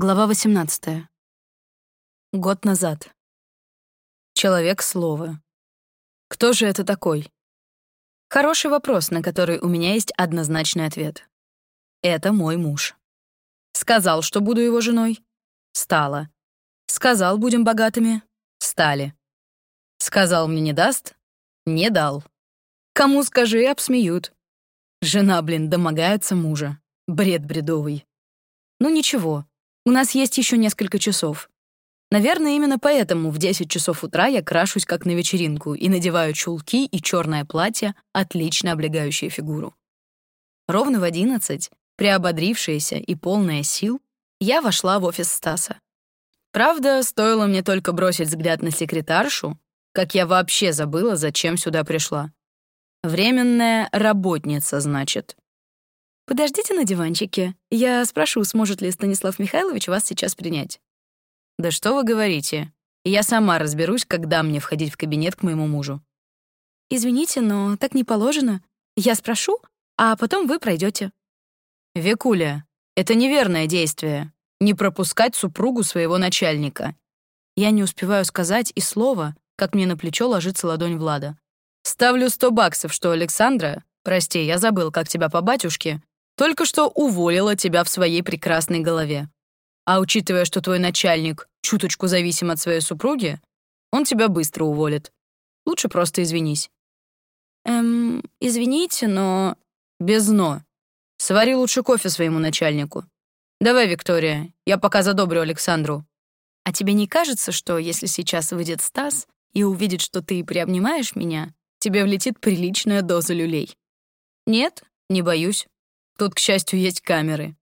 Глава 18. Год назад. Человек слова. Кто же это такой? Хороший вопрос, на который у меня есть однозначный ответ. Это мой муж. Сказал, что буду его женой. Стала. Сказал, будем богатыми. Стали. Сказал, мне не даст. Не дал. Кому скажи, обсмеют. Жена, блин, домогается мужа. Бред бредовый. Ну ничего, у нас есть еще несколько часов. Наверное, именно поэтому в 10 часов утра я крашусь как на вечеринку и надеваю чулки и черное платье, отлично облегающее фигуру. Ровно в 11, приободрившаяся и полная сил, я вошла в офис Стаса. Правда, стоило мне только бросить взгляд на секретаршу, как я вообще забыла, зачем сюда пришла. Временная работница, значит. «Подождите на диванчике. Я спрошу, сможет ли Станислав Михайлович вас сейчас принять». «Да что вы говорите? Я сама разберусь, когда мне входить в кабинет к моему мужу». «Извините, но так не положено. Я спрошу, а потом вы пройдете. «Викуля, это неверное действие. Не пропускать супругу своего начальника». Я не успеваю сказать и слова, как мне на плечо ложится ладонь Влада. «Ставлю сто баксов, что Александра, прости, я забыл, как тебя по батюшке, только что уволила тебя в своей прекрасной голове. А учитывая, что твой начальник чуточку зависим от своей супруги, он тебя быстро уволит. Лучше просто извинись. Эм, извините, но... Без «но». Свари лучше кофе своему начальнику. Давай, Виктория, я пока задобрю Александру. А тебе не кажется, что если сейчас выйдет Стас и увидит, что ты приобнимаешь меня, тебе влетит приличная доза люлей? Нет, не боюсь. Тут, к счастью, есть камеры.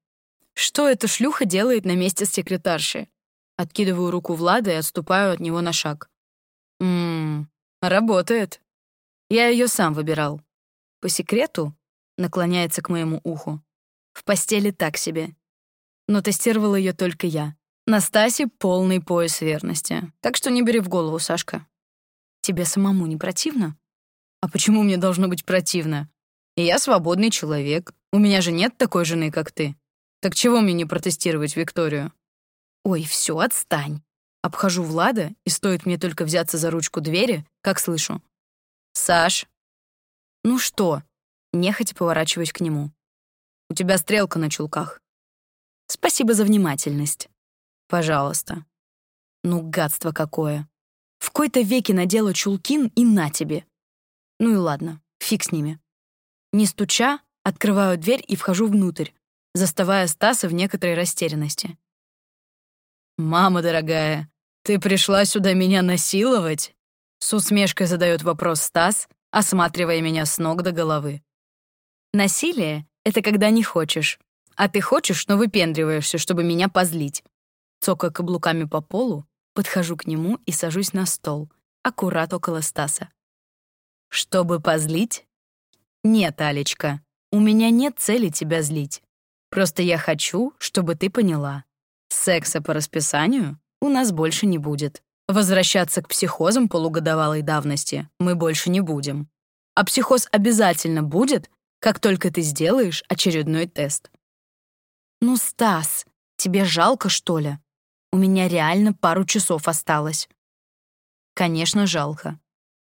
Что эта шлюха делает на месте секретарши? Откидываю руку Влада и отступаю от него на шаг. Ммм, работает. Я ее сам выбирал. По секрету наклоняется к моему уху. В постели так себе. Но тестировал ее только я. Настасе полный пояс верности. Так что не бери в голову, Сашка. Тебе самому не противно? А почему мне должно быть противно? Я свободный человек. У меня же нет такой жены, как ты. Так чего мне не протестировать Викторию? Ой, все, отстань. Обхожу Влада, и стоит мне только взяться за ручку двери, как слышу. Саш. Ну что? Нехотя поворачиваюсь к нему. У тебя стрелка на чулках. Спасибо за внимательность. Пожалуйста. Ну, гадство какое. В кои-то веки надела чулкин и на тебе. Ну и ладно, фиг с ними. Не стуча, открываю дверь и вхожу внутрь, заставая Стаса в некоторой растерянности. «Мама дорогая, ты пришла сюда меня насиловать?» С усмешкой задает вопрос Стас, осматривая меня с ног до головы. «Насилие — это когда не хочешь, а ты хочешь, но выпендриваешься, чтобы меня позлить». Цокая каблуками по полу, подхожу к нему и сажусь на стол, аккурат около Стаса. «Чтобы позлить?» «Нет, Алечка, у меня нет цели тебя злить. Просто я хочу, чтобы ты поняла. Секса по расписанию у нас больше не будет. Возвращаться к психозам полугодовалой давности мы больше не будем. А психоз обязательно будет, как только ты сделаешь очередной тест. Ну, Стас, тебе жалко, что ли? У меня реально пару часов осталось. Конечно, жалко.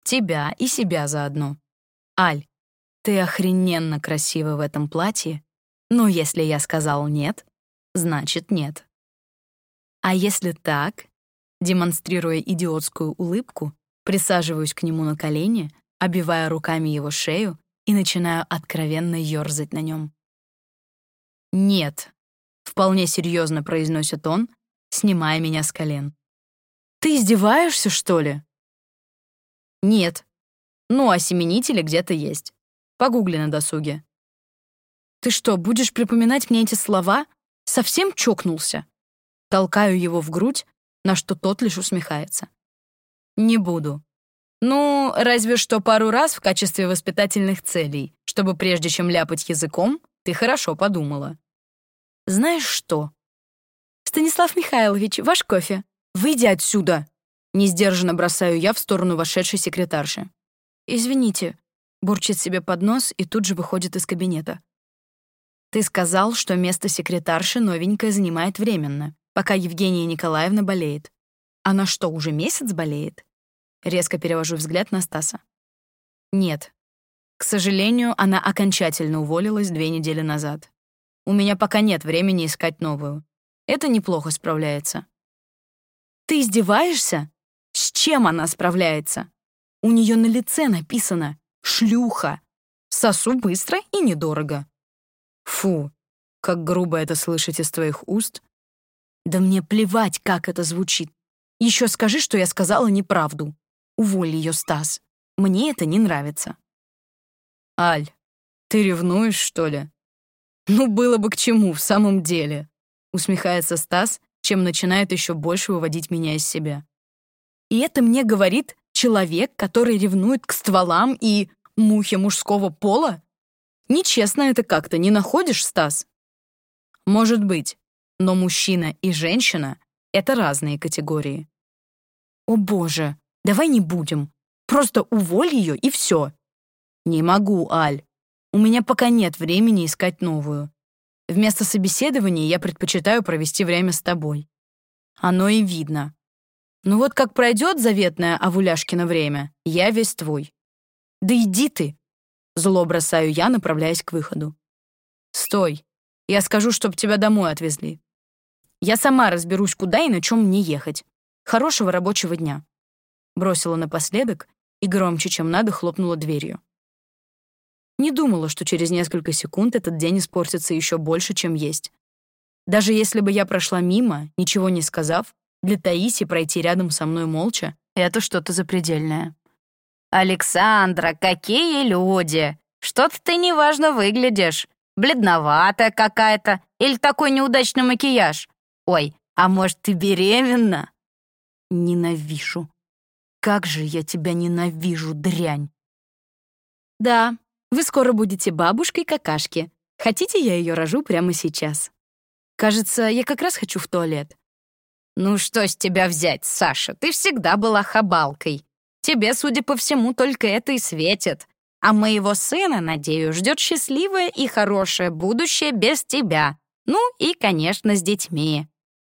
Тебя и себя заодно. Аль, ты охрененно красива в этом платье, но если я сказал нет, значит нет. А если так, демонстрируя идиотскую улыбку, присаживаюсь к нему на колени, обивая руками его шею и начинаю откровенно ёрзать на нем. «Нет», — вполне серьезно произносит он, снимая меня с колен. «Ты издеваешься, что ли?» «Нет. Ну, а семенители где-то есть. Погугли на досуге. Ты что, будешь припоминать мне эти слова? Совсем чокнулся? Толкаю его в грудь, на что тот лишь усмехается. Не буду. Ну, разве что пару раз в качестве воспитательных целей, чтобы прежде чем ляпать языком, ты хорошо подумала. Знаешь что? Станислав Михайлович, ваш кофе. Выйди отсюда. Несдержанно бросаю я в сторону вошедшей секретарши. Извините, бурчит себе под нос и тут же выходит из кабинета. «Ты сказал, что место секретарши новенькая занимает временно. пока Евгения Николаевна болеет. Она что, уже месяц болеет? Резко перевожу взгляд на Стаса. Нет. К сожалению, она окончательно уволилась две недели назад. У меня пока нет времени искать новую. Это неплохо справляется. Ты издеваешься? С чем она справляется? У нее на лице написано «шлюха». Сосу быстро и недорого. Фу, как грубо это слышать из твоих уст. Да мне плевать, как это звучит. Еще скажи, что я сказала неправду. Уволь ее, Стас. Мне это не нравится. Аль, ты ревнуешь, что ли? Ну, было бы к чему, в самом деле. Усмехается Стас, чем начинает еще больше выводить меня из себя. И это мне говорит человек, который ревнует к стволам и мухе мужского пола? Нечестно это как-то, не находишь, Стас? Может быть, но мужчина и женщина — это разные категории. О боже, давай не будем. Просто уволь ее и все. Не могу, Аль. У меня пока нет времени искать новую. Вместо собеседования я предпочитаю провести время с тобой. Оно и видно. Ну вот как пройдет заветное Авуляшкино время, я весь твой. Да иди ты. Зло бросаю я, направляясь к выходу. Стой. Я скажу, чтоб тебя домой отвезли. Я сама разберусь, куда и на чем мне ехать. Хорошего рабочего дня. Бросила напоследок и громче, чем надо, хлопнула дверью. Не думала, что через несколько секунд этот день испортится еще больше, чем есть. Даже если бы я прошла мимо, ничего не сказав, для Таиси пройти рядом со мной молча — это что-то запредельное. «Александра, какие люди! Что-то ты неважно выглядишь. Бледноватая какая-то или такой неудачный макияж. Ой, а может, ты беременна?» Ненавижу. Как же я тебя ненавижу, дрянь. Да, вы скоро будете бабушкой какашки. Хотите, я ее рожу прямо сейчас? Кажется, я как раз хочу в туалет. Ну что с тебя взять, Саша? Ты всегда была хабалкой. Тебе, судя по всему, только это и светит. А моего сына, надеюсь, ждет счастливое и хорошее будущее без тебя. Ну и, конечно, с детьми.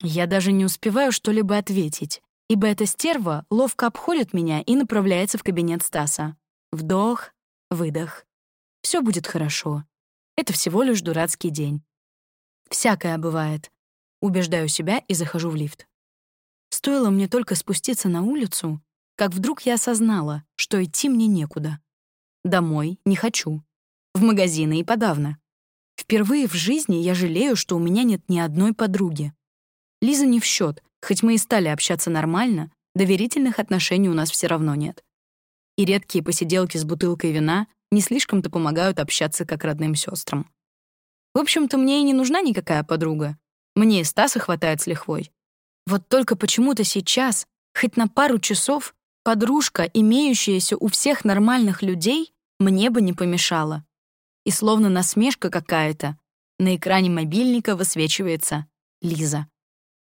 Я даже не успеваю что-либо ответить, ибо эта стерва ловко обходит меня и направляется в кабинет Стаса. Вдох, выдох. Все будет хорошо. Это всего лишь дурацкий день. Всякое бывает. Убеждаю себя и захожу в лифт. Стоило мне только спуститься на улицу, как вдруг я осознала, что идти мне некуда. Домой не хочу. В магазины и подавно. Впервые в жизни я жалею, что у меня нет ни одной подруги. Лиза не в счет, хоть мы и стали общаться нормально, доверительных отношений у нас все равно нет. И редкие посиделки с бутылкой вина не слишком-то помогают общаться как родным сестрам. В общем-то, мне и не нужна никакая подруга. Мне и Стаса хватает с лихвой. Вот только почему-то сейчас, хоть на пару часов, подружка, имеющаяся у всех нормальных людей, мне бы не помешала. И словно насмешка какая-то, на экране мобильника высвечивается Лиза.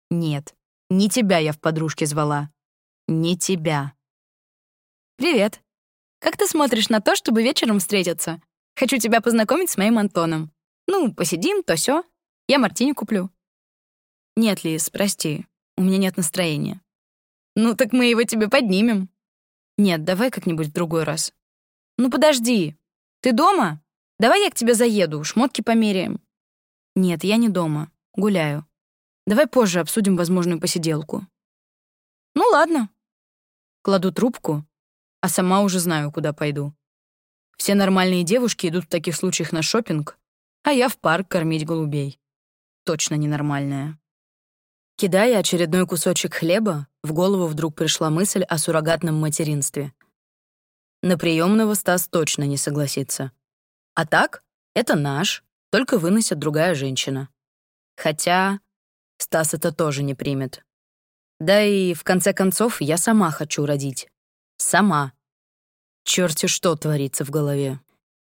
Нет, не тебя я в подружке звала. Не тебя. «Привет», как ты смотришь на то, чтобы вечером встретиться? Хочу тебя познакомить с моим Антоном. Ну, посидим, то все. Я мартини куплю». «Нет, Лиз, прости, у меня нет настроения». «Ну, так мы его тебе поднимем». «Нет, давай как-нибудь в другой раз». «Ну, подожди. Ты дома? Давай я к тебе заеду, шмотки померяем». «Нет, я не дома. Гуляю. Давай позже обсудим возможную посиделку». «Ну, ладно». Кладу трубку а сама уже знаю, куда пойду. Все нормальные девушки идут в таких случаях на шопинг, а я в парк кормить голубей. Точно ненормальная. Кидая очередной кусочек хлеба, в голову вдруг пришла мысль о суррогатном материнстве. На приемного Стас точно не согласится. А так, это наш, только выносит другая женщина. Хотя Стас это тоже не примет. Да и, в конце концов, я сама хочу родить. Сама. Черти что творится в голове.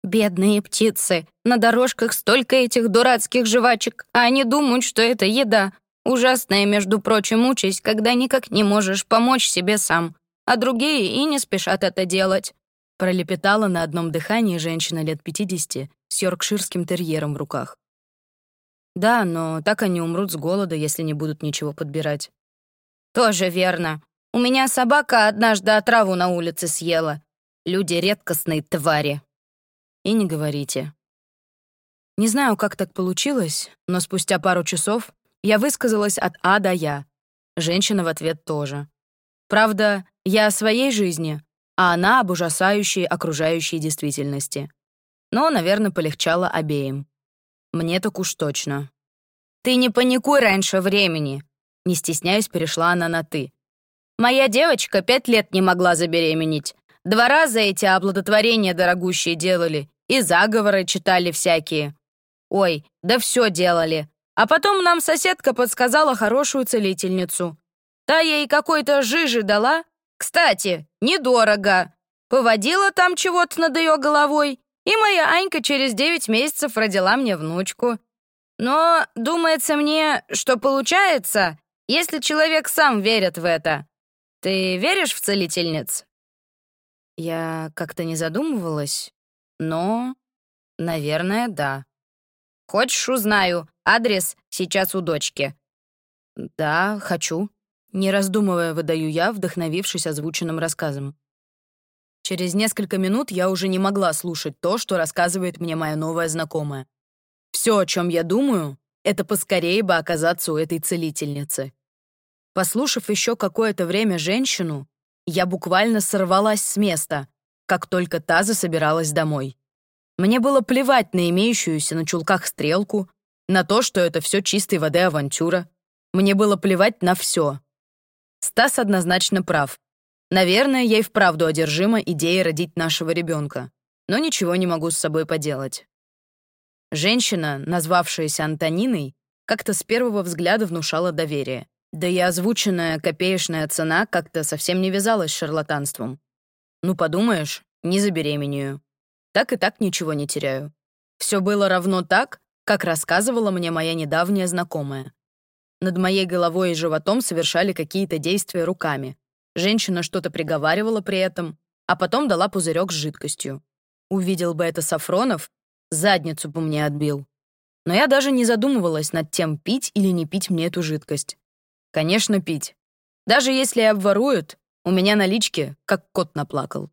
Бедные птицы. На дорожках столько этих дурацких жвачек, а они думают, что это еда. Ужасная, между прочим, участь, когда никак не можешь помочь себе сам, а другие и не спешат это делать. Пролепетала на одном дыхании женщина лет 50 с йоркширским терьером в руках. Да, но так они умрут с голода, если не будут ничего подбирать. Тоже верно. У меня собака однажды отраву на улице съела. Люди редкостные твари. И не говорите. Не знаю, как так получилось, но спустя пару часов я высказалась от А до Я. Женщина в ответ тоже. Правда, я о своей жизни, а она об ужасающей окружающей действительности. Но, наверное, полегчало обеим. Мне так уж точно. «Ты не паникуй раньше времени», — не стесняясь, перешла она на «ты». «Моя девочка пять лет не могла забеременеть. Два раза эти оплодотворения дорогущие делали, и заговоры читали всякие. Ой, да все делали. А потом нам соседка подсказала хорошую целительницу. Та ей какой-то жижи дала. Кстати, недорого. Поводила там чего-то над ее головой, и моя Анька через девять месяцев родила мне внучку. Но думается мне, что получается, если человек сам верит в это. Ты веришь в целительниц? Я как-то не задумывалась, но, наверное, да. Хочешь, узнаю. Адрес сейчас у дочки. Да, хочу. Не раздумывая, выдаю я, вдохновившись озвученным рассказом. Через несколько минут я уже не могла слушать то, что рассказывает мне моя новая знакомая. Все, о чем я думаю, это поскорее бы оказаться у этой целительницы. Послушав еще какое-то время женщину, я буквально сорвалась с места, как только та засобиралась домой. Мне было плевать на имеющуюся на чулках стрелку, на то, что это все чистой воды авантюра. Мне было плевать на все. Стас однозначно прав. Наверное, я и вправду одержима идеей родить нашего ребенка, но ничего не могу с собой поделать. Женщина, назвавшаяся Антониной, как-то с первого взгляда внушала доверие. Да и озвученная копеечная цена как-то совсем не вязалась с шарлатанством. Ну, подумаешь, не забеременею. Так и так ничего не теряю. Все было равно так, как рассказывала мне моя недавняя знакомая. Над моей головой и животом совершали какие-то действия руками, Женщина что-то приговаривала при этом, а потом дала пузырек с жидкостью. Увидел бы это Сафронов, задницу бы мне отбил. Но я даже не задумывалась над тем, пить или не пить мне эту жидкость. Конечно, пить. Даже если обворуют, у меня налички, как кот наплакал.